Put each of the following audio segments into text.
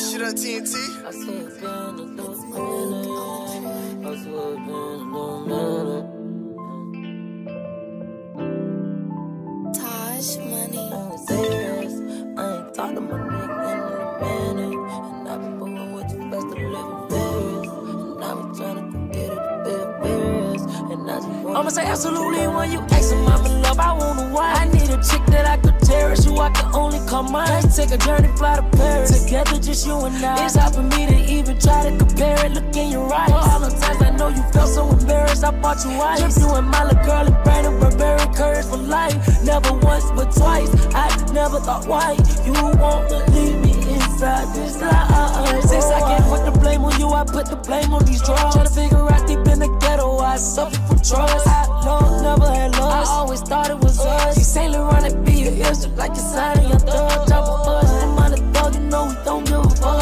this shit on TNT. I it's been a little. I swear been a little I'ma say absolutely when you ask him love, I wanna why I need a chick that I could cherish, who I can only call mine. Let's take a journey, fly to Paris. Together, just you and I. It's hard for me to even try to compare it. Look in your eyes. All the times I know you felt so embarrassed, I bought you ice. Trip you and my little girl and Brandon Burberry courage for life. Never once, but twice. I never thought why you wanna leave me inside this life. Since I can't put the blame on you, I put the blame on these drugs. Trying to figure out deep in the I suffer from trust. I know, never had love. I always thought it was us. She Saint Laurent and be your ears like a sign of your thug. Drop a buzz, I'm on the thug, you know we don't give a fuck.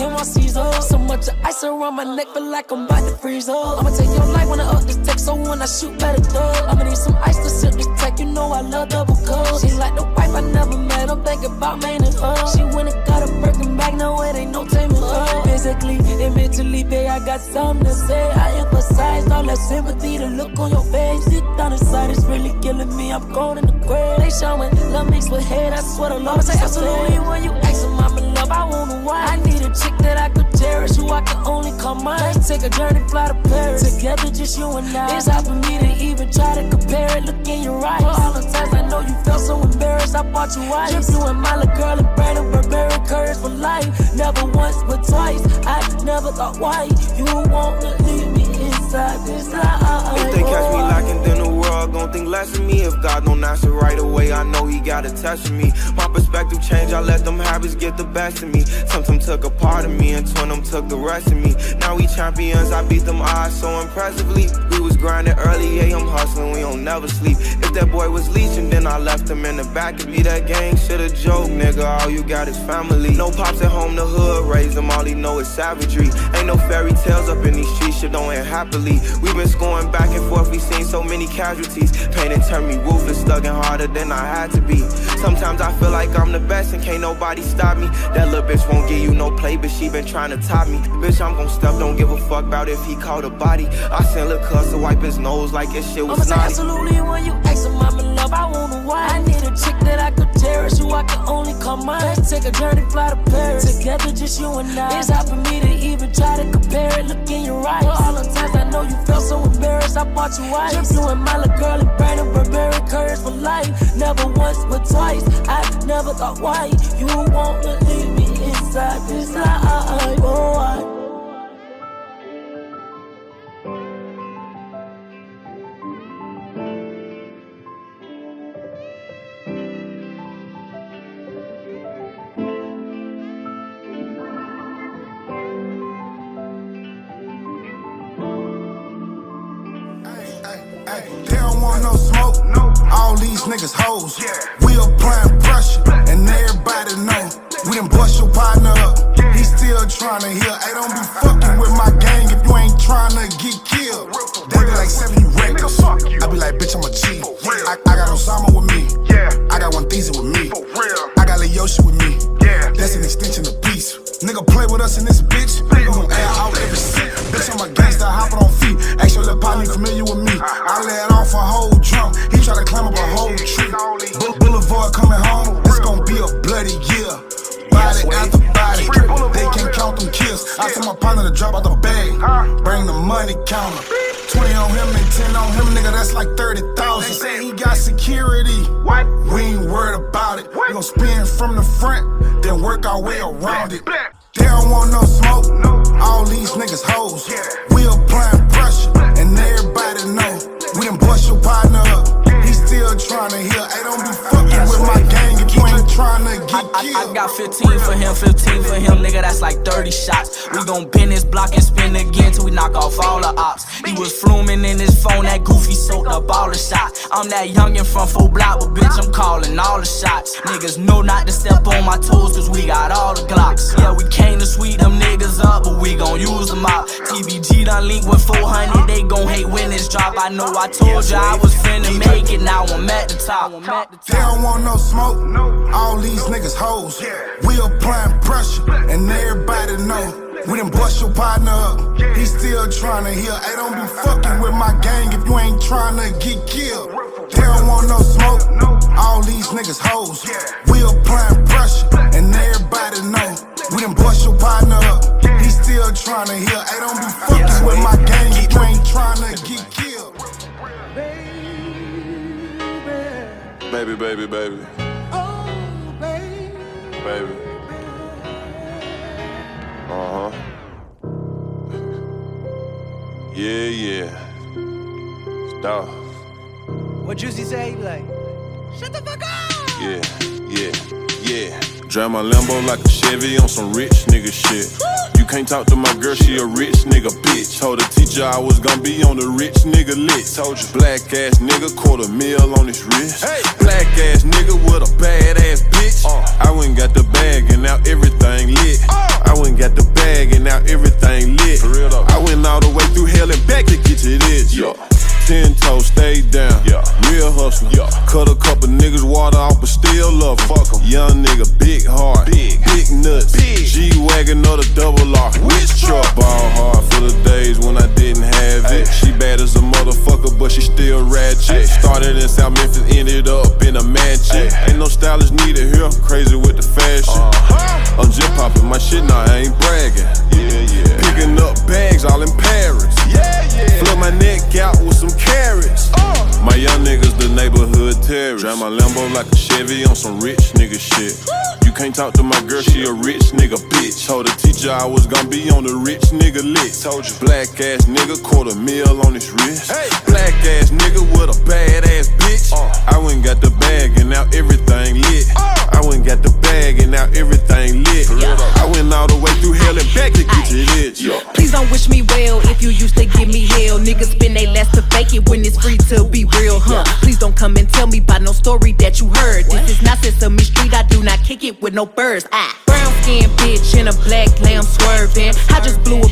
So much ice around my neck, feel like I'm about to freeze up. I'ma take your life when I up this tech, so when I shoot, better thug. I'ma need some ice to sip this tech, you know I love double cups. She like the wife I never met, I'm thinking about man and her. She went and got a Birkin bag, no, it ain't no taming her. Physically and mentally, babe, I got something to say. I emphasize all that sympathy, the look on your face. Sit down inside, it's really killing me. I'm going in the grave. They showing love mixed with hate, I swear to love. I'ma say absolutely when you ask in love, I wanna why. I chick that I could cherish, who I can only call mine. Let's take a journey, fly to Paris. Together, just you and I. It's hard for me to even try to compare it. Look in your eyes. For all the times I know you felt so embarrassed, I bought you ice. Trip you and my little girl and Brandon Burberry courage for life. Never once, but twice. I never thought why you wanna leave me inside this life. If they catch me lacking, then gon' think less of me. If God don't answer right away, I know He got a test of me. My perspective changed, I let them habits get the best of me. Some them took a part of me, and twin them took the rest of me. Now we champions, I beat them odds so impressively. We was grinding early, yeah, I'm hustling, we don't never sleep. If that boy was leeching, then I left him in the back of me. That gang shit a joke, nigga. All you got is family. No pops at home, the hood raised them, all he know is savagery. Ain't no fairy tales up in these streets, shit don't end happily. we been scoring back and forth, we seen so many casualties. Pain and turned me ruthless, thugging harder than I had to be. Sometimes I feel like I'm the best and can't nobody stop me. That little bitch won't give you no play, but she been trying to top me. Bitch, I'm gon' step, don't give a fuck about if he caught a body. I sent Lil' Cuz to wipe his nose like his shit I'ma was say absolutely when you ask him Love, I wanna. I need a chick that I could cherish, who I can only call mine. Let's take a journey, fly to Paris. Together, just you and I. It's hard for me to even try to compare it. Look in your eyes. For all the times I know you felt so embarrassed, I bought you ice. Trip you and my little girl and Brandon Burberry courage for life. Never once, but twice. I never thought why you wanna leave me niggas hoes. We applying pressure, and everybody know. We done bust your partner up. He still trying to heal. Hey, don't be fucking with my gang if you ain't trying to get killed. They be like seven, you reckless. I be like, bitch, I'm a G. I, I got Osama with gon' spin from the front, then work our way around it. They don't want no smoke. All these niggas hoes. We applying pressure, and everybody know. We done bust your partner up. He still trying to heal. Hey, don't be fucking with my gang if you ain't trying to get I. I got 15 for him, 15 for him, nigga, that's like 30 shots. We gon' bend this block and spin again till we knock off all the ops. He was fluming in his phone, that goofy soaked up all the shots. I'm that youngin' from full block, but bitch, I'm calling all the shots. Niggas know not to step on my toes, cause we got all the Glocks. Yeah, we came to sweep them niggas up, but we gon' use them out. TBG done link with 400, they gon' hate when this drop. I know I told ya I was finna make it, now I'm at the top. They don't want no smoke, all these niggas hoes. We applying pressure, and everybody know. We done bust your partner up. He still tryna heal. Hey, don't be fucking with my gang if you ain't tryna get killed. They don't want no smoke. All these niggas hoes. We applying pressure, and everybody know. We done bust your partner up. He still tryna heal. Hey, don't be fucking with my gang if you ain't tryna get killed. Baby, baby, baby. Baby. Uh huh. Yeah, yeah. Dog. What Juicy say? He be like, shut the fuck up! Yeah, yeah, yeah. Drive my Lambo like a Chevy on some rich nigga shit. You can't talk to my girl, she a rich nigga bitch. Told the teacher I was gonna be on the rich nigga list. Told you, black ass nigga, quarter mil on his wrist. Hey. Black ass nigga with a bad ass bitch. Uh. I went and got the bag and now everything lit. Uh. I went and got the bag and now everything lit. For real though. I went all talk to my girl, she a rich nigga bitch. Told the teacher I was gonna be on the rich nigga list. Told you, black ass nigga, quarter mil on his wrist. Black ass nigga with no birds. Ah. Brown skin bitch in a black lamb swerving. I just blew a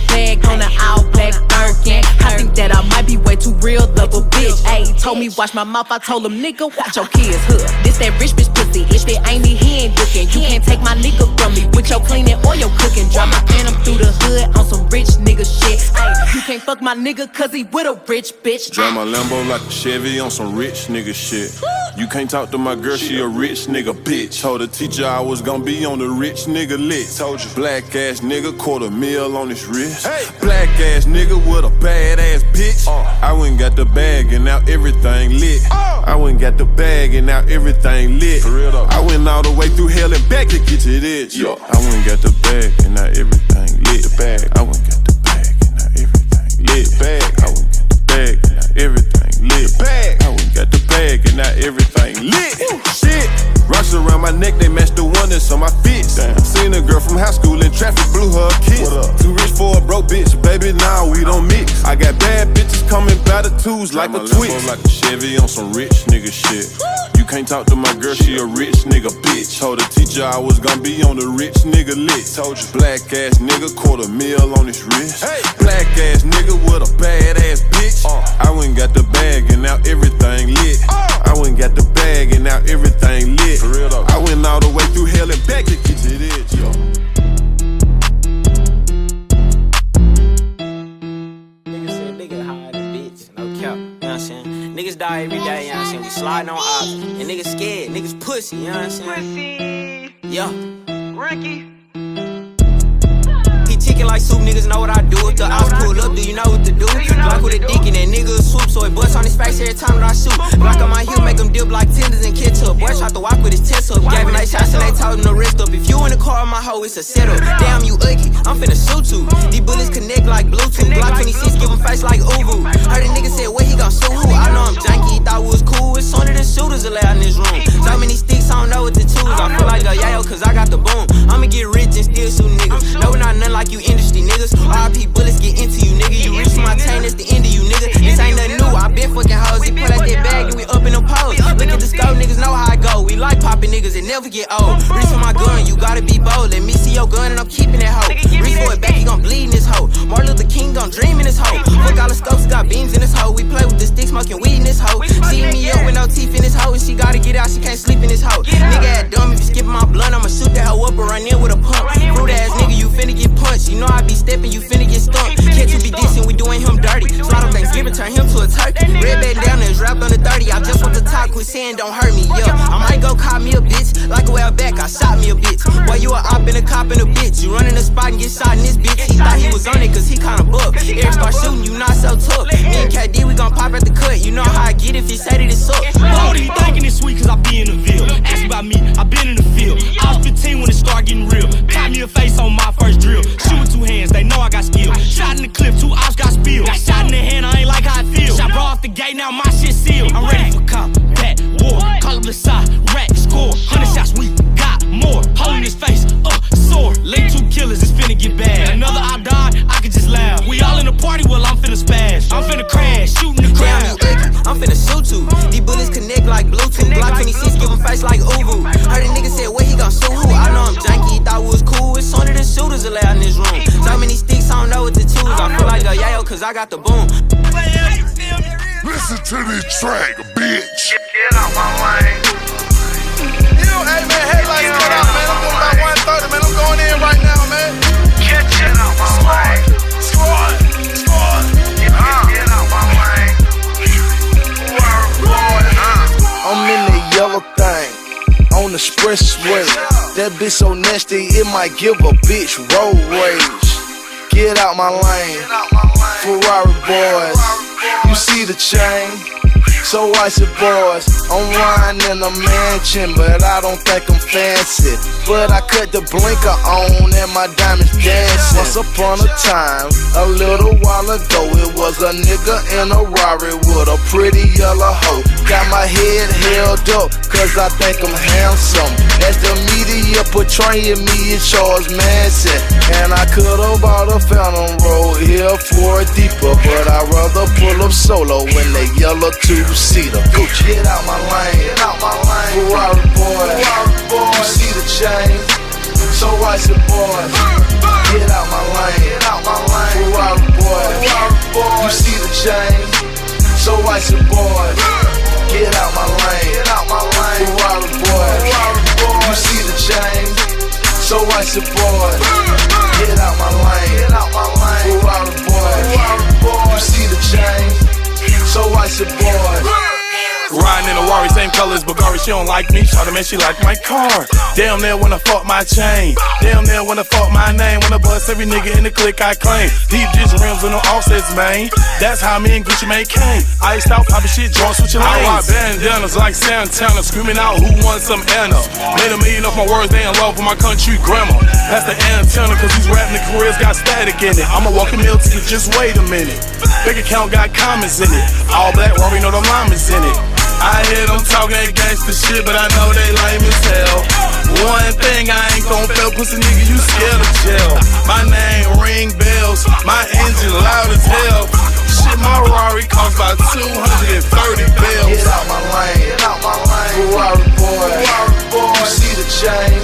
told me watch my mouth, I told him nigga, watch your kids, huh? This that rich bitch pussy, if it ain't me, he ain't looking. You can't take my nigga from me with your cleaning or your cooking. Drive my phantom through the hood on some rich nigga shit. Ayy, you can't fuck my nigga cause he with a rich bitch. Drive my Lambo like a Chevy on some rich nigga shit. You can't talk to my girl, she a rich nigga bitch. Told the teacher I was gonna be on the rich nigga list. Told you, black ass nigga, quarter mil on his wrist. Black ass nigga with a bad ass bitch. Uh. I went and got the bag and now everything lit. I went and got the bag and now everything lit. For real though. I went all the way through hell and back to get to this. I went and got the bag and now everything lit. The bag. I went and got the bag and now everything lit. The bag. I went got the bag and now everything lit. Bag. I went got the bag and now everything lit. Shit. Rocks around my neck, they match the one that's on my fits. Seen a girl from high school in traffic, blew her a kiss. Too rich for a broke bitch, baby, now we don't mix. I got bad bitches coming by the twos like a twist. like a Chevy on some rich nigga shit. You can't talk to my girl, she a rich nigga bitch. Told the teacher I was gonna be on the rich nigga list. Told you, black ass nigga, quarter mil on his wrist. Black ass nigga with a bad ass bitch. Uh. I went and got the bag and now everything lit. Uh. I went and got the bag and now everything lit. For real though. I went all the way through hell and back to get to this. Yo. Die every day, you know what I'm saying? We sliding on ops, and niggas scared, niggas pussy, you know what I'm saying? Pussy. Yeah. Ricky. He like soup, niggas know what I do. If the ops pull up, do you know what to do? Glock with a dick and that nigga swoop, so it busts on his face every time that I shoot. Glock on my heel, make him dip like tenders and ketchup. Boy, tried to walk with his chest up. Gave him eight shots and they told him to rest up. If you in the car, my hoe, it's a setup. Damn, you ugly, I'm finna shoot you. These bullets connect like Bluetooth. Glock 26, give him face like Uvu. Heard a nigga say, where he gon' shoot who? I know I'm janky, he thought we was cool. It's sooner than shooters allowed in this room. So many sticks, I don't know what to choose. I feel like a yayo, cause I got the boom. I'ma get rich and still shoot niggas. No, not nothing like you industry niggas. RP bullets get into you, nigga. You reach my chain, that's the end of you, nigga. This ain't nothing new. I been fucking hoes. He put out that bag and we up in them poles. Look at the scope, niggas know how I go. We like popping niggas, it never get old. Reach for my gun, you gotta be bold. Let me see your gun and I'm keeping that hoe. Reach for it back, he gon' bleed in this hoe. Martin Luther King gon' dream in this hoe. Fuck all the scopes, got beams in this hoe. We play with the stick, smoking weed in this hoe. See me up with no teeth in this hoe. And she gotta get out, she can't sleep in this hoe. Nigga at dumb, if you skip my blunt, I'ma shoot that hoe up or run in with a pump. Rude ass nigga, you finna get punched. You know I be stepping, you finna get stumped. Can't you be decent, we doing him dirty. Slaughter Thanksgiving, turn him to a turkey. Red bed down and wrapped on the 30. I just want to talk, quit saying don't hurt me, yeah. I might go call me a bitch, like a while back, I shot me a bitch. Boy, you a op and a cop and a bitch. You running the spot and get shot in this bitch. He thought he was on it, cause he kinda booked. Eric start shooting, you not so tough. Me and KD, we gon' pop at the cut. You know how I get if he that it's up. Are you thinking it's sweet cause I be in the field? Ask about me, I been in the field. I was 15 when it start getting real. Caught me a face on my first drill. Shoot two hands, they know I got skill. Shot in the clip, two ops got spilled. Got shot in the hand, I ain't like how I feel. Shot bro off the gate, now my shit sealed. I'm ready for combat, war. Call up the side, got the boom. Listen to this track, bitch. Get out my lane. You know, hey man, headlights cut out, man. I'm doing about 130, man. I'm going in right now, man. Get, get out my lane. Squad, squad. Get, get, get out my lane. Word boy. I'm in the yellow thing on the expressway. That bitch so nasty, it might give a bitch road rage. Get out my lane, Ferrari boys. You see the chain? So icy boys, I'm riding in a mansion, but I don't think I'm fancy. But I cut the blinker on and my diamonds dancing. Once upon a time, a little while ago, it was a nigga in a Rari with a pretty yellow hoe. Got my head held up, cause I think I'm handsome. As the media portraying me as Charles Manson. And I could've bought a Phantom Road here for a deeper, but I'd rather pull up solo in the yellow two-seater. Gucci, get out my lane, get out my lane. Ferrari boy, Ferrari boy. You see the chain? So icy boy, get out my lane, get out my lane. Ferrari boy, Ferrari boy. You see the chain? So icy boy, get out my lane, get out my lane. Ferrari boy, Ferrari boy. You see the chain? So icy boy, get out my lane, get out my lane. Ferrari boy, Ferrari boy. You see the chain? so I should board. Riding in a Wari, same colors, Bulgari, she don't like me. Shot man, she like my car. Damn near wanna fuck my chain. Damn near wanna fuck my name. Wanna bust every nigga in the clique I claim. Deep dish rims with no offsets, man. That's how me and Gucci Mane came. Iced out, poppin' shit, joint switching lanes. I rock bandanas like Santana, screaming out who wants some Anna. Made a million off my words, they in love with my country grammar. That's the antenna, cause these rapping careers got static in it. I'm a walking meal ticket, just wait a minute. Big account got comments in it. All black, Rory know the llamas in it. I hear them talking that gangsta shit, but I know they lame as hell. One thing I ain't gon' fail, pussy nigga, you scared of jail. My name ring bells, my engine loud as hell. Shit, my Rari costs about 230 bells. Get out my lane, get out my lane. Ferrari boy, Ferrari boy. You see the chain?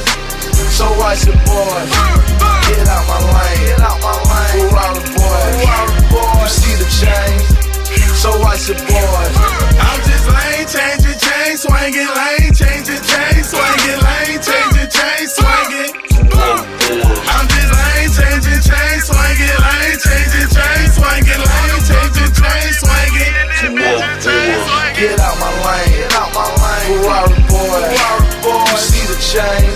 So icy boy, get out my lane, get out my lane. Ferrari boy, Ferrari boy. You see the chain? So icy boy. I'm just lane changing, chain swinging, lane changing, chain swinging, lane changing, chain swinging. I'm just lane changing, chain swinging, lane changing, chain swinging, lane changing, chain swinging. Get out my lane, get out my lane. Ferrari boy, Ferrari boy. You see the chain?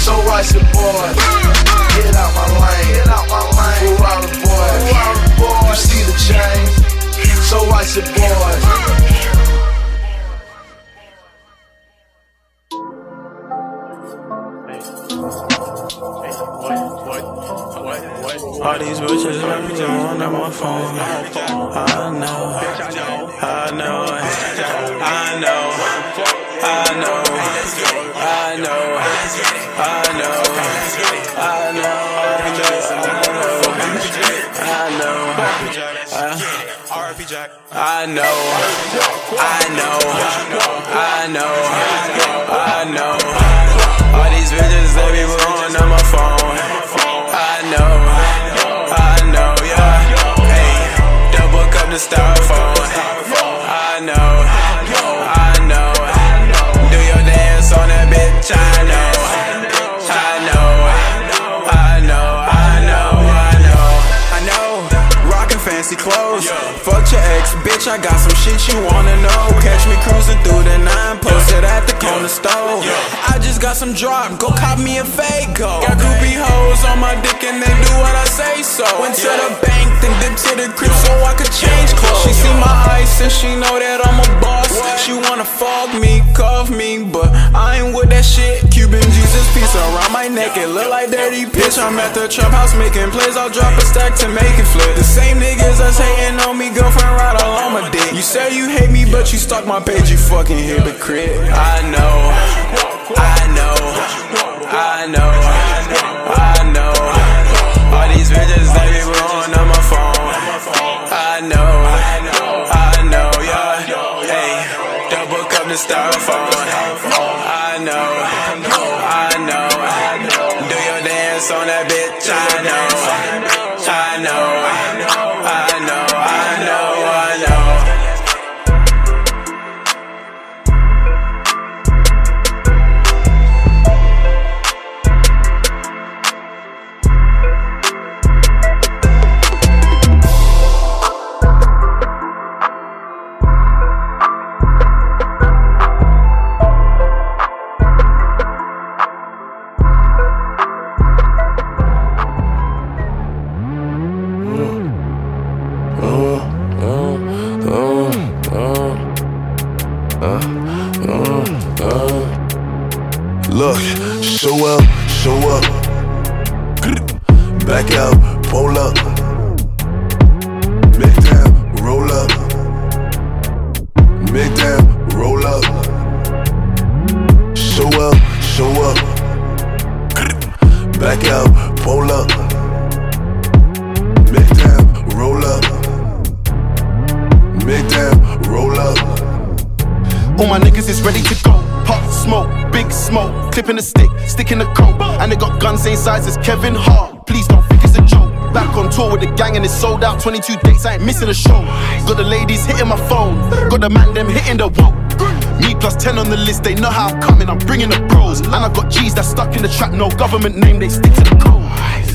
So icy boy. Uh, uh. Get out my lane, get out my lane. your boys. I know, I know. All these bitches, they be blowing on my phone. I know, I know, yeah. Hey, double cup the star. Bitch, I got some shit you wanna know. Catch me cruising through the nine, posted at the corner store. I just got some drop, go cop me a Fago. Got groupie hoes on my dick and they do what I say so. Went to the bank, then dip to the crib so I could change clothes. She see my ice and she know dirty bitch. I'm at the trap house making plays, I'll drop a stack to make it flip. The same niggas that's hating on me, girlfriend ride on my dick. You say you hate me, but you stalk my page, you fucking hypocrite. I know, I know, I know, I know. All these bitches, they be blowing on my phone. I know, I know, yeah. Hey, double cup the styrofoam. Show up, show up. Back out, pull up. Same size as Kevin Hart. Please don't think it's a joke. Back on tour with the gang and it's sold out. 22 dates, I ain't missing a show. Got the ladies hitting my phone, got the man them hitting the whoa. Me plus 10 on the list, they know how I'm coming, I'm bringing the bros. And I got G's that's stuck in the trap, no government name, they stick to the code.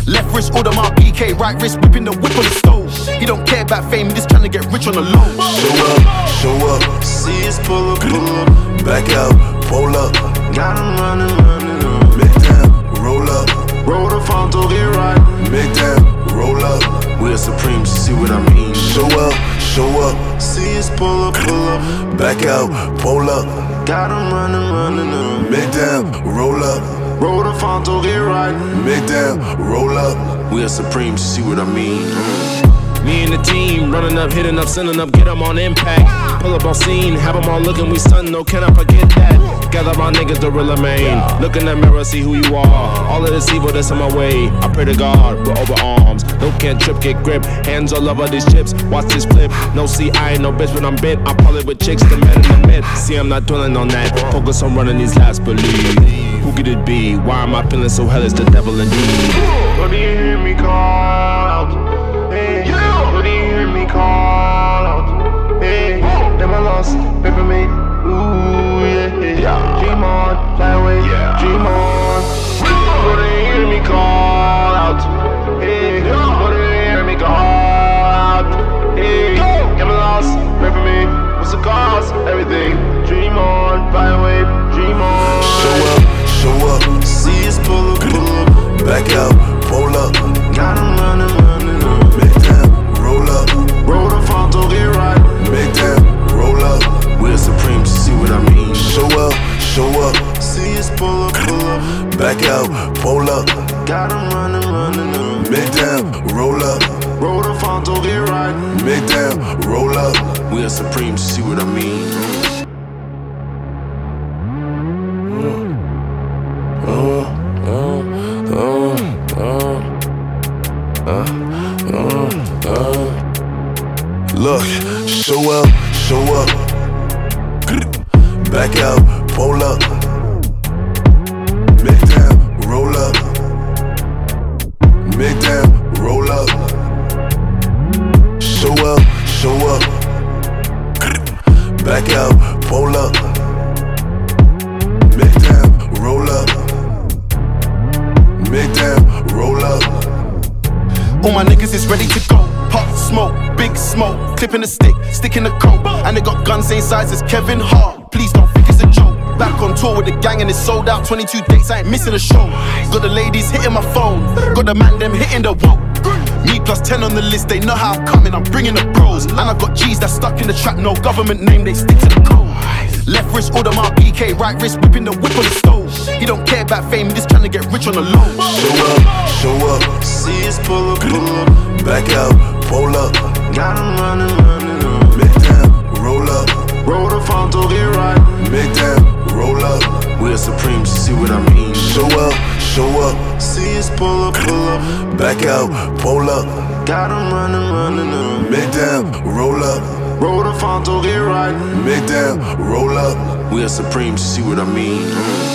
Left wrist, order my BK, right wrist, whipping the whip on the stove. He don't care about fame, he just trying to get rich on the low. Show up, show up. See us pull up, pull up. Back out, pull up. Got Got 'em running, running up. Mid down, roll up. Roll the phone to get right. Mid down, roll up. We're supreme, see what I mean. Show up, show up. See us pull up, pull up. Back out, pull up. Got 'em running, running up. Mid down, roll up. Roll the phone to get right. Mid down, roll up. We are supreme, see what I mean. Me and the team running up, hitting up, sending up, get 'em on impact. Pull up on scene, have 'em all looking, we stun, no, oh, can I forget that? Gather my niggas, the real main. Look in the mirror, see who you are. All of this evil that's in my way. I pray to God, we're over arms. No can't trip, get grip. Hands all over these chips, watch this flip. No, see, I ain't no bitch when I'm bit. I pull it with chicks, the men in the mid. See, I'm not dwelling on that. Focus on running these laps, believe. Who could it be? Why am I feeling so hell? It's the devil indeed. What do you hear me call out? Do you hear me call out? Hey, never lost, for me. Ooh, yeah, yeah. Dream on, fly away, dream on. Do you hear me call out? Hey, do you hear me call out? Hey, never lost, pray for me. What's the cost? Everything. Dream on, fly away, dream on. Show up, show up. See us pull up, pull up. Back out, pull up. Got 'em running, running up. Mid down, roll up. Roll the phone to get right. Mid down, roll up. We're supreme, see what I mean. Show up, show up. See us pull up, pull up. Back out, pull up. Got 'em running, running up. Mid down, roll up. Roll the phone to get right. Mid down, roll up. We're supreme, see what I mean. Pull up. Mid down, roll up. Mid down, roll up. All my niggas is ready to go. Pop smoke, big smoke, clipping the stick, sticking the coat. And they got guns same size as Kevin Hart. Please don't think it's a joke. Back on tour with the gang and it's sold out. 22 dates, I ain't missing a show. Got the ladies hitting my phone, got the man them hitting the whoa. Me plus 10 on the list, they know how I'm coming, I'm bringing the bros. And I've got G's that stuck in the trap, no government name, they stick to the code. Left wrist, order my BK, right wrist, whipping the whip on the stove. He don't care about fame, he just trying to get rich on the low. Show up, show up. See us pull up, pull up. Back out, pull up. Got Got 'em running, running up. Make them roll up. Roll the phone to get right. Make them roll up. We're supreme, you see what I mean? Show up, show up. See us pull up, pull up. Back out, pull up. Got Got 'em running, running up. Make them roll up. Roll the phone to get right. Make them roll up. We are supreme, you see what I mean?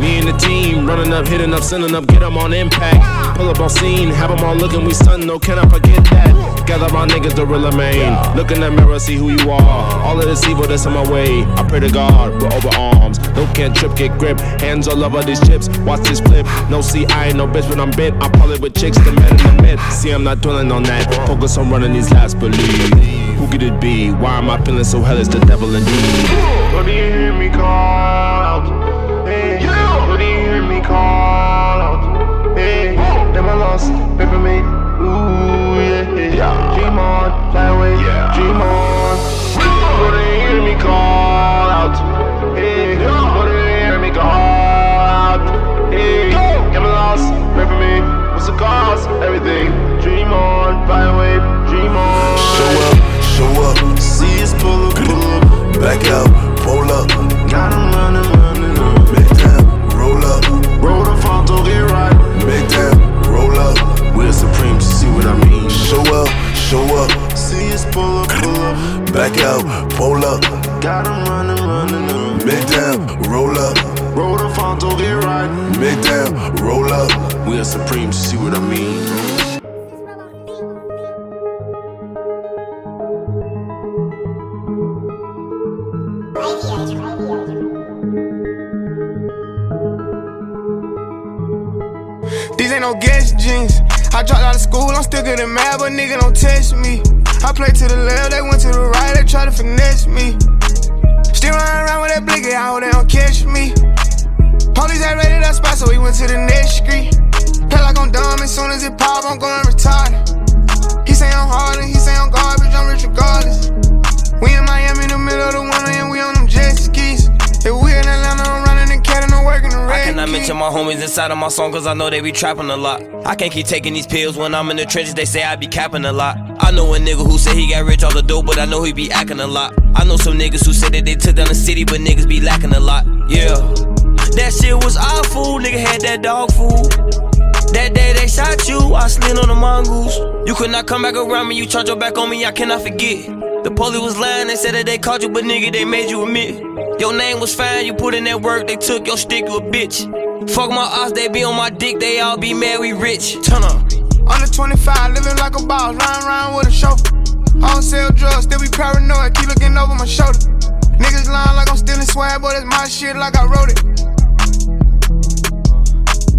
Me and the team running up, hitting up, sending up, get 'em on impact. Pull up on scene, have 'em all looking, we stun, no, can I forget that? Gather my niggas, the real main. Look in the mirror, see who you are. All of this evil that's in my way. I pray to God, we're over arms. No can't trip, get grip. Hands all over these chips, watch this flip. No, see, I ain't no bitch, but I'm bit. I probably with chicks, the men in the mid. See, I'm not dwelling on that. Focus on running these laps, believe. Who could it be? Why am I feeling so hell? It's the devil indeed. Do you hear me call I mention my homies inside of my song cause I know they be trapping a lot. I can't keep taking these pills when I'm in the trenches, they say I be capping a lot. I know a nigga who said he got rich off the dope, but I know he be acting a lot. I know some niggas who said that they took down the city, but niggas be lacking a lot. Yeah. That shit was awful, nigga had that dog food. That day they shot you, I slid on the mongoose. You could not come back around me, you charge your back on me, I cannot forget. The police was lying, they said that they caught you, but nigga, they made you admit. Your name was fine, you put in that work, they took your stick, you a bitch. Fuck my ass, they be on my dick, they all be mad, we rich. Turn up. Under 25, living like a boss, riding around with a chauffeur. I don't sell drugs, still be paranoid, keep looking over my shoulder. Niggas lying like I'm stealing swag, but it's my shit like I wrote it.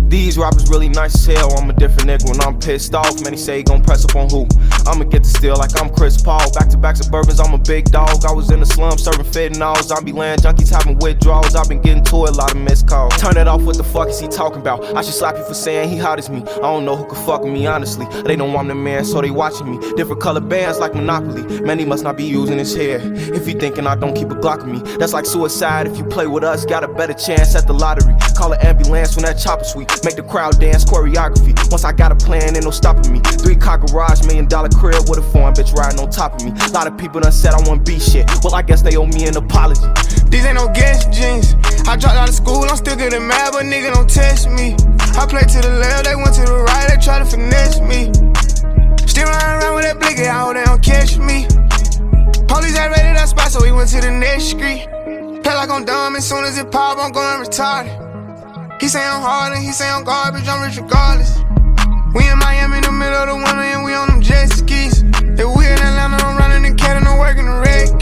These rappers really nice as hell. I'm a different nigga when I'm pissed off. Many say he gon' press up on who? I'ma get the steal like I'm Chris Paul. Back to back suburbans, I'm a big dog. I was in the slum serving fentanyls. I be land junkies having withdrawals. I've been getting to a lot of missed calls. Turn it off, what the fuck is he talking about? I should slap you for saying he hot as me. I don't know who could fuck me, honestly. They know I'm the man, so they watching me. Different color bands like Monopoly. Many must not be using his hair. If you thinking I don't keep a Glock with me, that's like suicide. If you play with us, got a better chance at the lottery. Call an ambulance when that chopper sweet. Make the crowd dance choreography. Once I got a plan, ain't no stopping me. Three car garage, million dollar crib with a foreign bitch riding on top of me. A lot of people done said I want be shit. Well, I guess they owe me an apology. These ain't no guess jeans. I dropped out of school, I'm still getting mad, but nigga don't test me. I play to the left, they went to the right, they try to finesse me. Still running around with that blicky, I hope they don't catch me. Police had raided that spot, so we went to the next street. Play like I'm dumb, as soon as it pop, I'm going retarded. He say I'm hard and he say I'm garbage, I'm rich regardless. We in Miami in the middle of the winter and we on them jet skis. If we in Atlanta, I'm running and I'm working the red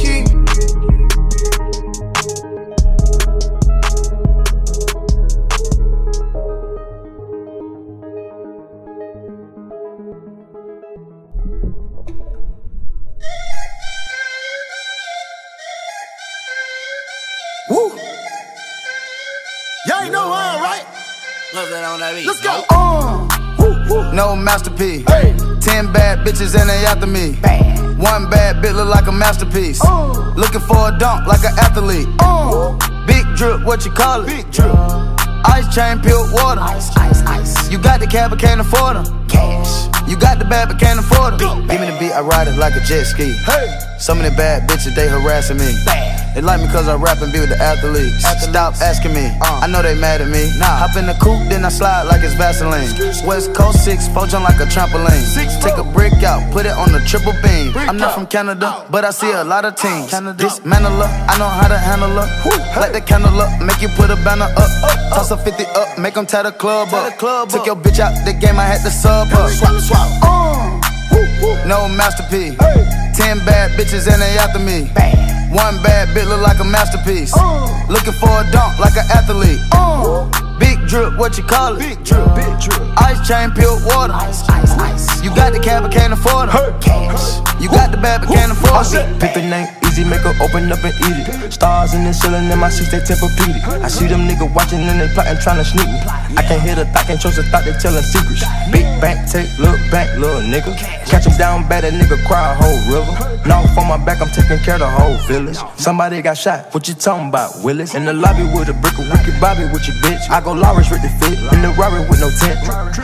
on that beat? Let's go. Uh, no masterpiece. Ten bad bitches and they after me. One bad bitch look like a masterpiece. Uh. Looking for a dunk like an athlete. Uh. Big drip, what you call it? Big drip. Uh, ice chain, pure water. Ice, ice, ice. You got the cab, but can't afford them. Cash. You got the bad, but can't afford them. Give me the beat, I ride it like a jet ski. Hey. Some of the bad bitches, they harassing me. They like me cause I rap and be with the athletes. Stop asking me, I know they mad at me. Hop in the coupe, then I slide like it's Vaseline. West Coast 6, four jump like a trampoline. Six, Take a brick out, put it on the triple beam. I'm not from Canada, but I see a lot of teams. Dismantle her, I know how to handle her. Light the candle up, make you put a banner up. Toss a 50 up, make them tie the club up. Took your bitch out the game, I had to sub up. Swap, swap. No masterpiece. Ten bad bitches and they after me. One bad bit look like a masterpiece. Looking for a dunk like an athlete. Big drip, what you call it? Big drip, big drip. Ice chain, pure water. Ice, ice, ice. You got the cab, but can't afford it. Cash. You got the bad, but can't afford it. Pick the name, easy, make her open up and eat it. Stars in the ceiling in my seats, they tempur-pedic. I see them niggas watching and they plotting, trying to sneak me. I can't hear the thought, can't trust the thought, they telling secrets. Big bank, take, look back, little nigga. Catch him down bad, that nigga cry a whole river. Knock on my back, I'm taking care of the whole village. Somebody got shot, what you talking about, Willis? In the lobby with a brick of Ricky Bobby with your bitch. I go Lawrence with the fit, in the Rari with no tent.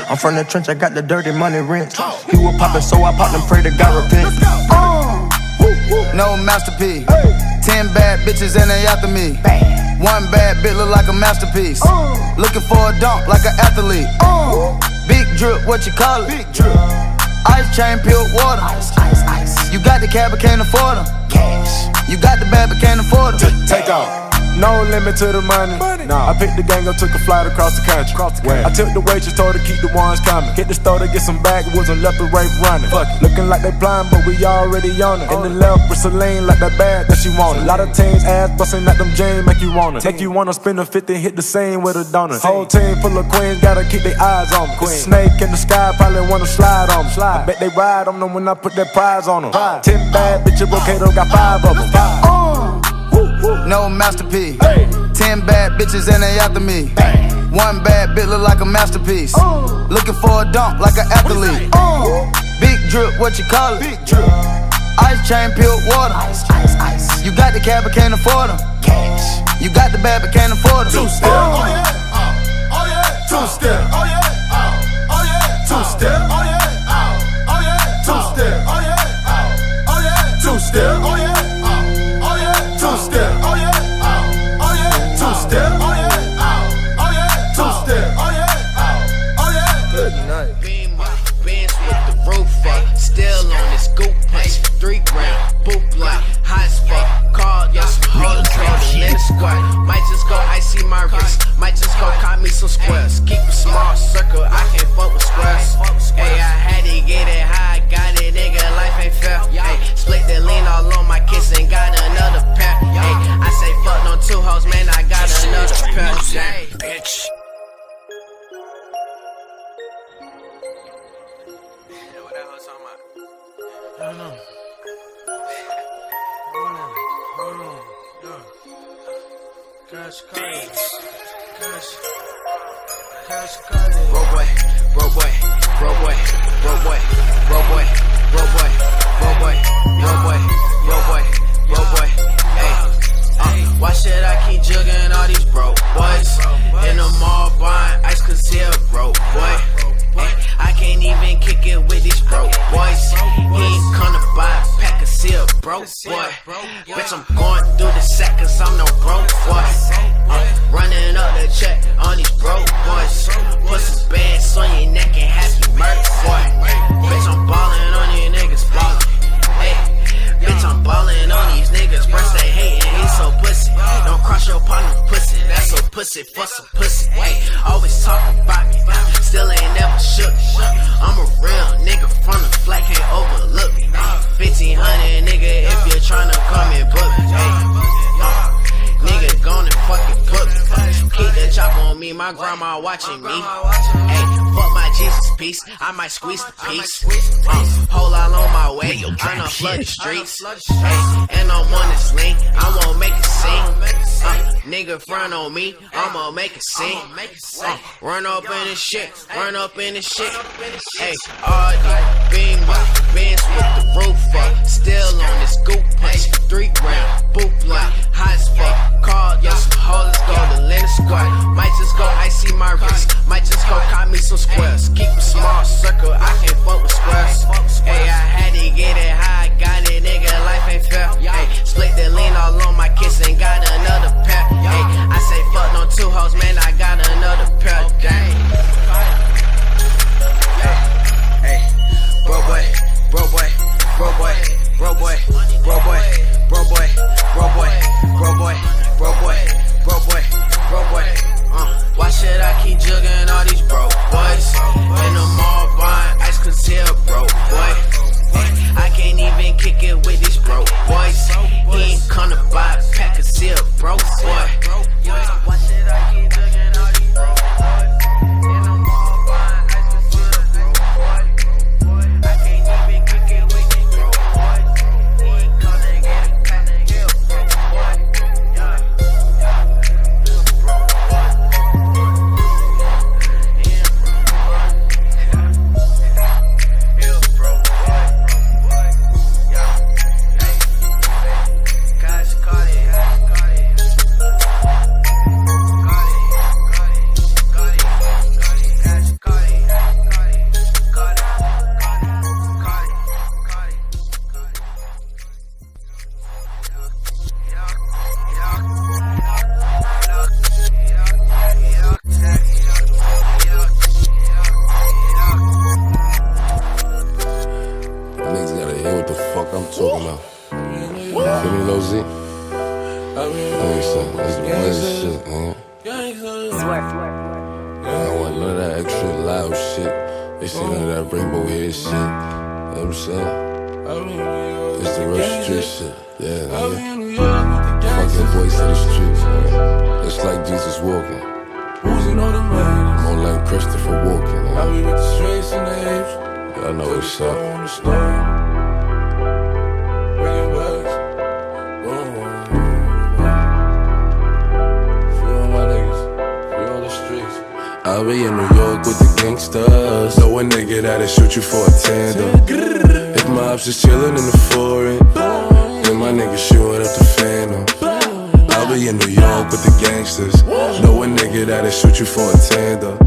I'm from the trench, I got the dirty money rent. He was poppin', so I popped and pray to God repent. No masterpiece. Ten bad bitches and they after me. One bad bitch look like a masterpiece. Uh. Looking for a dunk like an athlete. Uh. Big drip, what you call it? Big drip. Uh. Ice chain, pure water. Ice, ice, ice. You got the cab, but can't afford them. Cash. You got the bad, but can't afford them. Take off. No limit to the money. Nah. I picked the gang up, took a flight across the country. Across the country. I took the waitress, told her keep the ones coming. Hit the store to get some backwoods and left the rape running. Fuck it. Looking like they blind, but we already on it. In the left with Celine, like that bag that she wanted. A lot of teams ass busting at them jeans, make you wanna. Make you wanna spend a 50, hit the scene with a donut. Whole team full of queens, gotta keep their eyes on. Queen. Snake in the sky, probably wanna slide on me. Slide. I bet they ride on them when I put that prize on them. Five. Ten bad bitches, Rocato got five of them. No masterpiece. Ten bad bitches and they after me. One bad bitch look like a masterpiece. Looking for a dunk like an athlete. Big drip, what you call it? Big drip. Ice chain, pure water. Ice, ice, ice. You got the cab, but can't afford them. Cash. You got the bad, but can't afford them. Two step. Oh yeah. Oh, oh yeah. Two step. Oh yeah. Oh, oh yeah. Two step. Oh yeah. Oh, oh yeah. Two step. Oh yeah. Oh, oh yeah. Two step. Oh yeah. Cop me some squares. Keep a small circle, I can't fuck with squares. Hey, I had to get it high, got it, nigga, life ain't fair. Hey, split the lean all on my kiss and got another pair. Hey, I say fuck on two hoes, man, I got another pair. Hey, bitch. I don't. Hold on, hold on, yeah. Cash cards, cash, Let's go. Piece, I might squeeze the piece. Uh, whole lot on my way, I done flood the streets. Hey, and I'm on this link, I won't make a scene. Uh, nigga front on me, I'ma make a scene. Uh, run up in this shit, run up in this shit. Hey, RD, beam up, Benz with the roof up. Still on this scoop punch, three round, boot blunt, hot as fuck. Call yo some hoes, go to Lennon Squad. Might just go icy my wrist, might just go cop me some squares. Keep a small circle, I can't fuck with squares. Hey, I had to get it high, got it, nigga, life ain't fair. Hey, split the lean all on my shit, man. I don't want none of that extra loud shit. They see none of that rainbow hair shit. You know what I'm saying? It's the real street shit. Yeah, nigga. Fucking voice of the streets, man. It's like Jesus walking. More like Christopher walking. I age. I know what's up. Be in New York with the gangsters. Know a nigga that'll shoot you for a tandem. If my ops is chillin' in the foreign, then my nigga shootin' up the phantom. I'll be in New York with the gangsters. Know a nigga that'll shoot you for a tandem.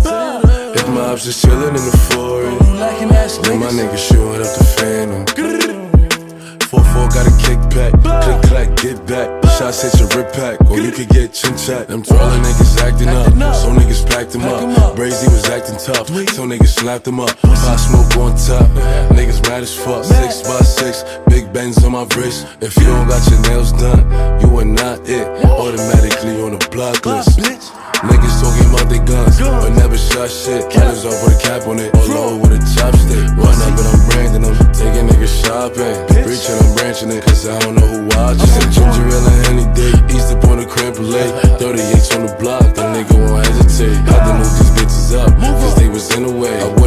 If my ops is chillin' in the foreign, then my nigga shootin' up the phantom. 4-4 got a kickback, click clack, get back. Shots hit your rip pack, or you could get chin chat. Them twirling niggas acting up, so niggas packed them up. Brazy was acting tough, so niggas slapped them up. Pop smoke on top, niggas mad as fuck. Six by six, big bends on my wrist. If you don't got your nails done, you are not it. Automatically on the block list. Niggas talking about their guns, but never shot shit. Killers off with a cap on it, or low with a chopstick. Run up and I'm branding them, taking niggas shopping. Preaching, I'm branching it, cause I don't know who watching. Ginger ale and any day, East up on the creme brulee. 38s on the block, the nigga won't hesitate. Had to move these bitches up, cause they was in the way.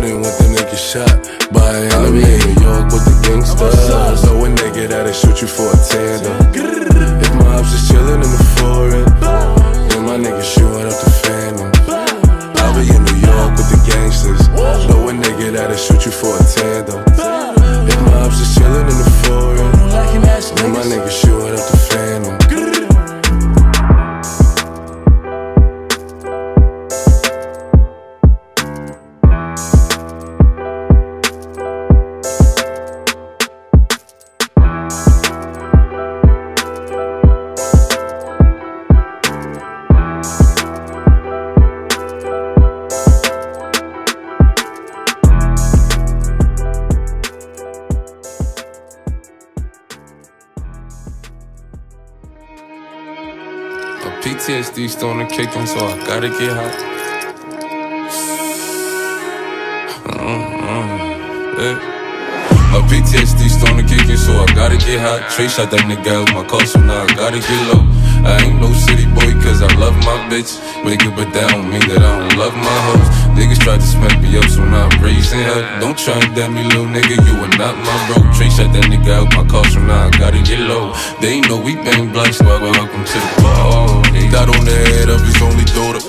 Trey shot that nigga out my car, so now I gotta get low. I ain't no city boy, cause I love my bitch. Nigga, but that don't mean that I don't love my hoes. Niggas tried to smack me up, so now I'm raising hell. Don't try and damn me, little nigga, you are not my bro. Trey shot that nigga out my car, so now I gotta get low. They ain't know we bang blunts, well, welcome to the party. Got on the head of his only daughter.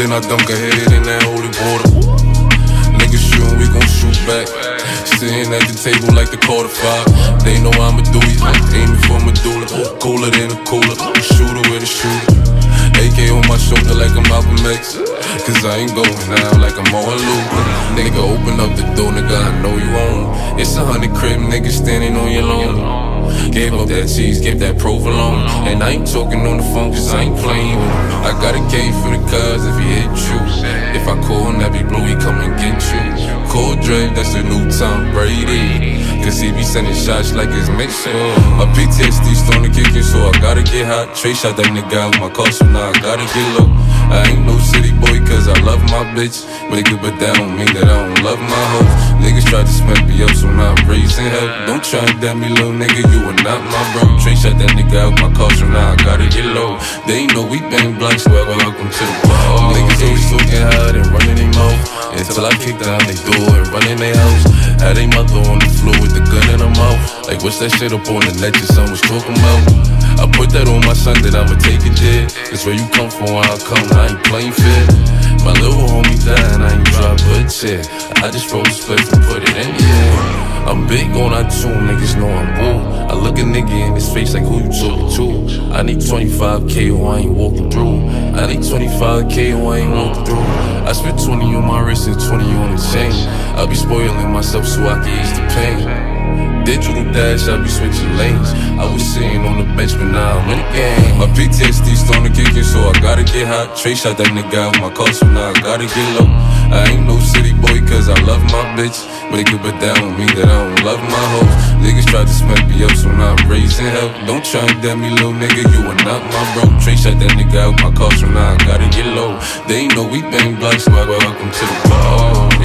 Then I dunk a head in that holy water. Niggas shootin', we gon' shoot back. Sitting at the table like the quarter five. They know I'm a doozy, aiming for my medulla. Cooler than a cooler, shooter with a shooter. AK on my shoulder like I'm Malcolm X. Cause I ain't going now like I'm all Luther. Nigga, open up the door, nigga, I know you own. It's a hundred crib nigga, standing on your lawn. Gave up that cheese, gave that provolone. And I ain't talking on the phone cause I ain't playing. I got a K for the cuz if he hit you. If I call Nappy Blue, he come and get you. Call drink, that's the new Tom Brady. Cause he be sending shots like it's mixing. My PTSD starting to kick in, so I gotta get hot. Trey shot that nigga out my car, so now I gotta get low. I ain't no city boy cause I love my bitch. Nigga, but that don't mean that I don't love my hoes. Niggas try to smack me up, so now I'm raising hell. Don't try and damn me, little nigga, you are not my bro. Trey shot that nigga out my car, so now I gotta get low. They ain't know we bang blunts, well, welcome to the bar. Niggas always talking hard and running their mouth. Until I kick down they door and run in their house. Had they mother on the floor the gun in her mouth. Like, what's that shit up on the net your son was talking about? I put that on my son that I'ma take it there. It's where you come from, where I come, I ain't playing fair. My little homie died, I ain't drop a tear. I just rolled a split and put it in the air. I'm big on I two niggas know I'm bull. I look a nigga in his face like who you talking to. I need 25k or I ain't walking through. I need 25k or I ain't walking through. I spent 20 on my wrist and 20 on the chain. I be spoiling myself so I can ease the pain. Digital dash, I be switching lanes. I was sitting on the bench, but now I'm in the game. My PTSD starting to kick in, so I gotta get hot. Trey shot that nigga out my car, so now I gotta get low. I ain't no city boy, cause I love my bitch. Nigga, but that don't mean that I don't love my hoes. Niggas try to smack me up, so now I'm raising hell. Don't try and damn me, little nigga, you are not my bro. Trey shot that nigga out my car, so now I gotta get low. They ain't know we bang blunts, so I welcome to the party.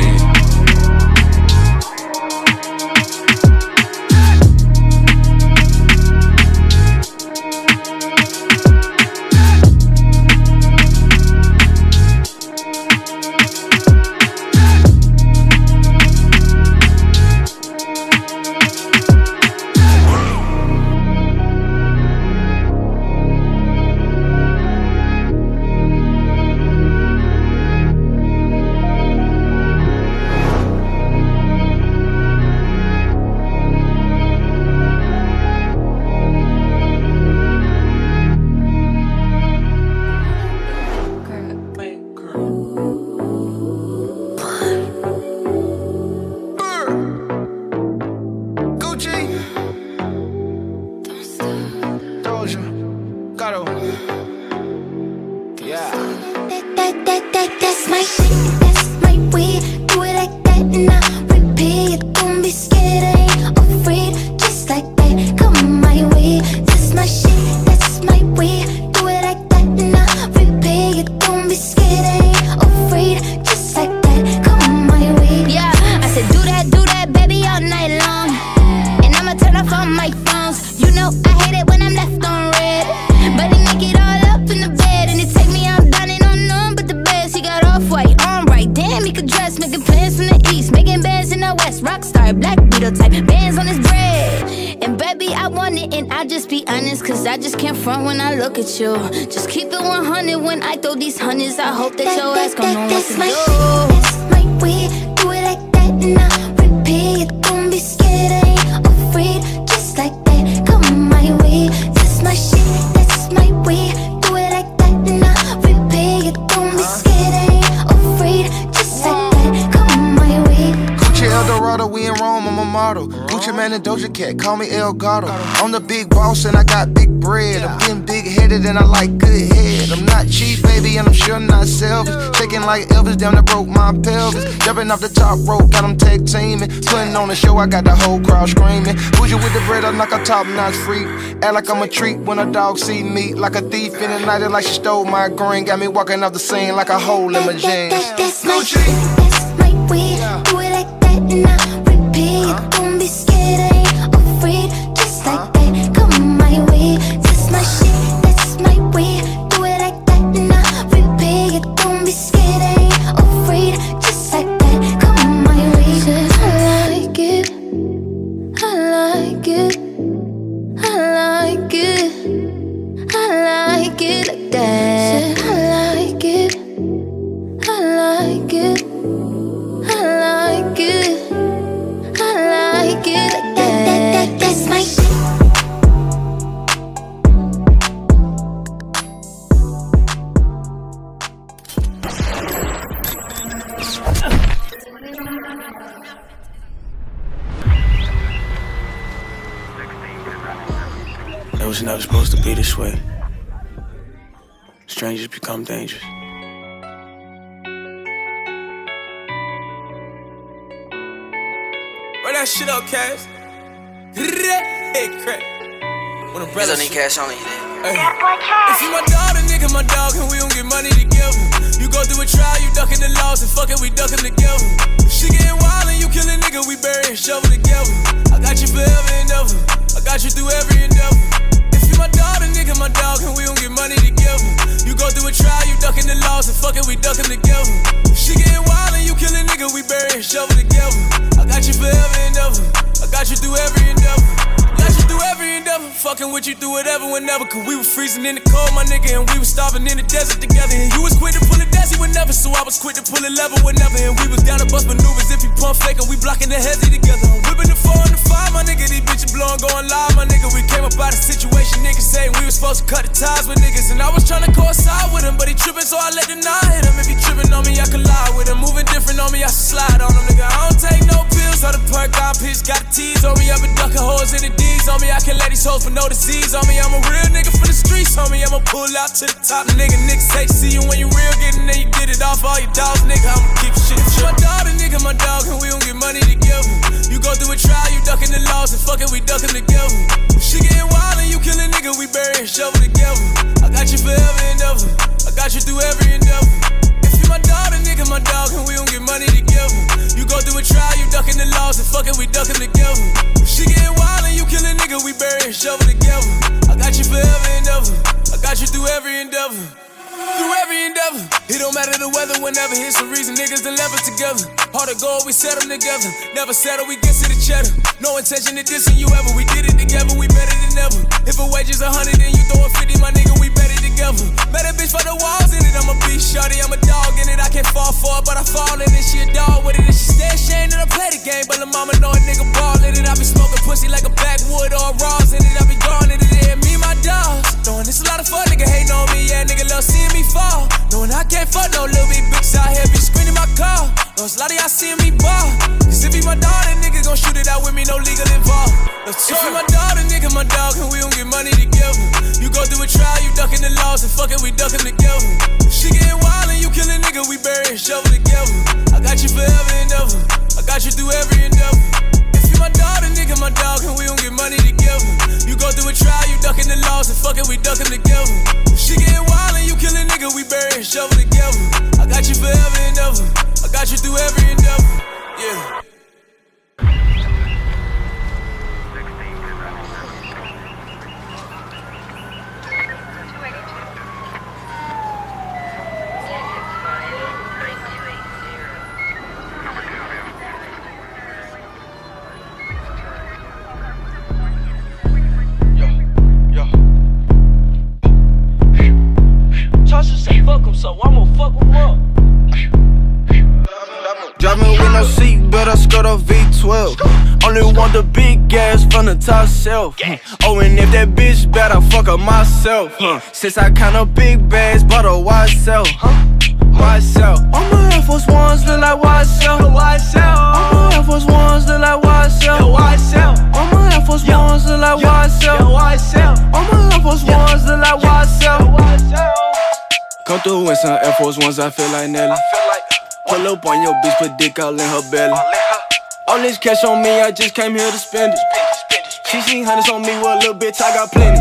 Cat, call me El Gato. I'm the big boss and I got big bread. I'm getting big headed and I like good head. I'm not cheap, baby, and I'm sure not selfish. Shaking like Elvis, damn, that broke my pelvis. Jumping off the top rope, got them tag teaming. Putting on the show, I got the whole crowd screaming. Bougie with the bread, I'm like a top notch freak. Act like I'm a treat when a dog see me. Like a thief in the night, like she stole my green. Got me walking off the scene like a hole in my jeans. That's we freezing in the cold, my nigga, and we was starving in the desert together. And you was quick to pull a desi whenever, so I was quick to pull a lever whenever. And we was down to bust maneuvers if you pump fake, and we blocking the hezzy together. Four and the five, my nigga. These bitches blowing, going live, my nigga. We came up out of situation, niggas saying we was supposed to cut the ties with niggas. And I was trying to coincide with him, but he tripping, so I let the nine hit him. If he tripping on me, I collide with him. Moving different on me, I should slide on him, nigga. I don't take no pills, so the perk I pitch got a tease on me. I've been ducking holes in the D's on me. I can let these hoes for no disease on me. I'm a real nigga for the streets me. I'ma pull out to the top, nigga. Niggas say see you when you real, getting there, you get it off all your dogs, nigga. I'ma keep shit. My dog, a nigga, my dog, and we don't get money together. You go through a trial, you ducking the laws, and fuck it, we ducking together. She getting wild and you kill a nigga, we bury and shovel together. I got you forever and ever. I got you through every endeavor. If you my a nigga, my dog, and we don't get money together. You go through a trial, you ducking the laws, and fuck it, we ducking together. She getting wild and you kill a nigga, we bury and shovel together. I got you forever and ever. I got you through every endeavor. Through every endeavor. It don't matter the weather, whenever it's a reason niggas left together. Hard to go, we settle together. Never settle, we get to the cheddar. No intention to dissing you ever. We did it together, we better than ever. If a wage is a hundred then you throw a fifty, my nigga, we better together. A bitch for the walls in it. I'm a beast shorty, I'm a dog in it. I can't fall for it, but I fall in it. She a dog with it. And she stay ashamed that I play the game. But the mama know a nigga ball in it. I be smoking pussy like a backwood or a Ross in it. I be gone in it. Me, my dogs. Knowing it's a lot of fun, nigga hating on me. Yeah, nigga love seeing me fall. Knowing I can't fuck no little bit bitches out here it's lot of y'all seeing me ball. Cause if he my then nigga gon' shoot it out with me, no legal involved. If he my dog, nigga my dog, and we don't get money together. You go through a trial, you ducking the laws, and fuck it, we ducking together. She getting wild and you kill nigga, we bury and shovel together. I got you forever and ever. I got you through every endeavor. If you my then nigga my dog, and we don't get money together. You go through a trial, you ducking the laws, and fuck it, we ducking together. She getting wild and you kill nigga, we bury and shovel together. I got you forever and ever. I got you through every endeavor. Yeah. Want the big gas from the top shelf. Oh, and if that bitch bad, I fuck her myself. Since I up big bags, bought a YSL. YSL. All my Air Force Ones look like YSL. All my Air Force Ones look like YSL. All my Air Force Ones look like YSL. All my Air Force Ones look like YSL. Come through in some Air Force Ones, I feel like Nelly. Pull up on your bitch, put dick all in her belly. All this cash on me, I just came here to spend it. She seen hundreds on me, well, little bitch, I got plenty.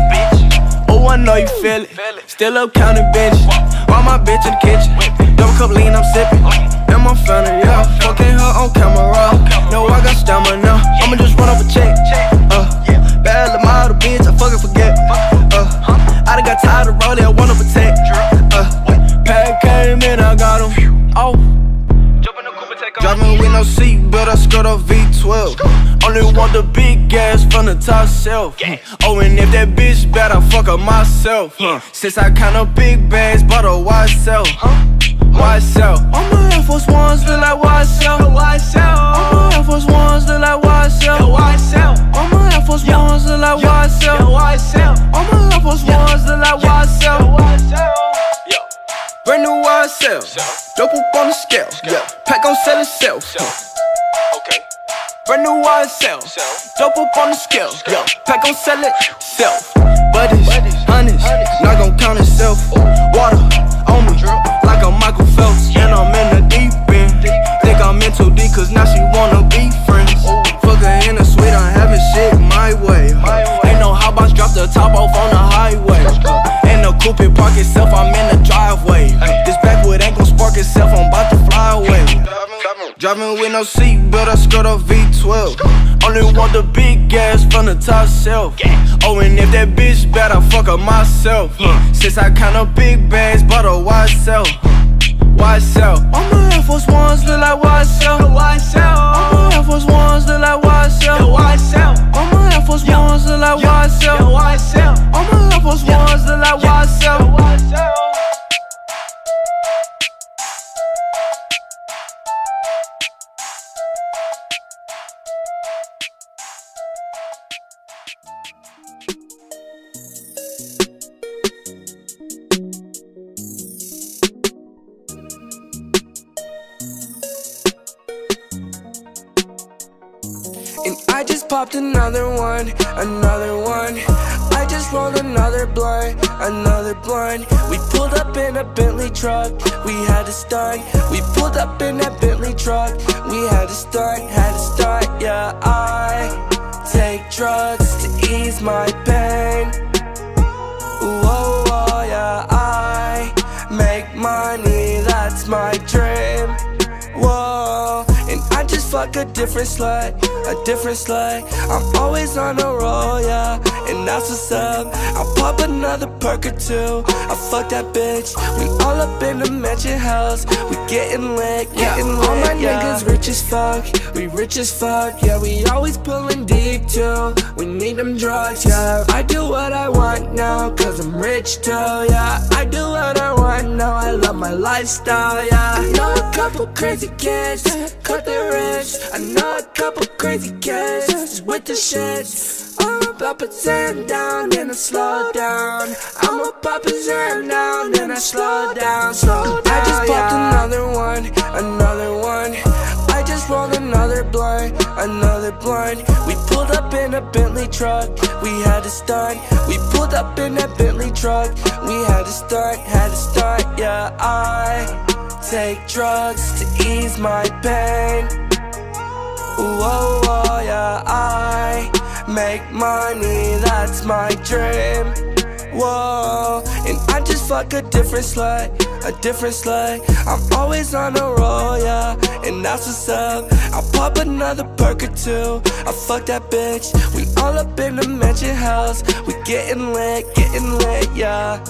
Oh, I know you feel it. Still up counting benches. While my bitch in the kitchen. Double cup lean, I'm sipping. And my family, yeah. Fucking her on camera. No, I got stamina. Now. I'ma just run up a check. Uh, bad little model bitch, I fucking forget. Uh, I done got tired of rolling, I wanna protect. With no seat, but I skirt a V12. Only want the big gas from the top shelf. Oh, and if that bitch bad, I fuck up myself. Since I up big bags, bought a YSL. YSL. All my Air Force Ones look like YSL. YSL. All my Air Force Ones look like YSL. YSL. All my Air Force Ones look like YSL. YSL. All my Air Force Ones look like YSL. Brand new YSL. Dope up on the scale. Yeah. Pack on sell itself. Okay. Brand new YSL. Dope up on the scale. Yeah. Pack on sell itself. buddies, hundreds, not gon' count itself. Water on me, like I'm Michael Phelps, and I'm in the deep end. Think I'm in too deep, cause now she wanna be friends. Fuck her in the suite, I'm having shit my way. Ain't no hot box, drop the top off on the highway. Coupe park itself, I'm in the driveway. This backwood ain't gon' spark itself, I'm about to fly away. Driving with no seat, but I skirt a V12. Only want the big gas from the top shelf. Oh, and if that bitch bad, I fuck up myself. Since I up big bags, but a YSL. Wide sell. All my Air Force Ones look like YSL. Wide sell. All my Air Force Ones look like YSL. Wide sell. All my Air Force Ones look like YSL. Wide sell. All my Air Force Ones look like YSL. And I just popped another one, another one. Just rolled another blunt, another blunt. We pulled up in a Bentley truck, we had to start. We pulled up in that Bentley truck, we had to start, had to start. Yeah, I take drugs to ease my pain. Whoa, oh, whoa, oh, yeah, I make money, that's my dream. Just fuck a different slut, a different slut. I'm always on a roll, yeah, and that's what's up. I pop another perk or two. I fuck that bitch. We all up in the mansion house. We getting lit, getting lit. All my yeah. niggas rich as fuck. We rich as fuck, yeah. We always pulling deep too. We need them drugs, yeah. I do what I want now, cause I'm rich too, yeah. I do what I want now. I love my lifestyle, yeah. I know a couple crazy kids, cut their wrist. I know a couple crazy kids, with the shit. I'm about down, then I slow down. I'm about to turn down, then I slow down, slow down. I just popped another one, another one. I just rolled another blunt, another blunt. We pulled up in a Bentley truck, we had to start. We pulled up in that Bentley truck, we had to start, had to start. Yeah, I take drugs to ease my pain. Whoa, oh, whoa, oh, yeah, I make money, that's my dream. Whoa, and I just fuck a different slut, a different slut. I'm always on a roll, yeah, and that's what's up. I pop another perk or two. I fuck that bitch. We all up in the mansion house. We getting lit, getting lit, yeah.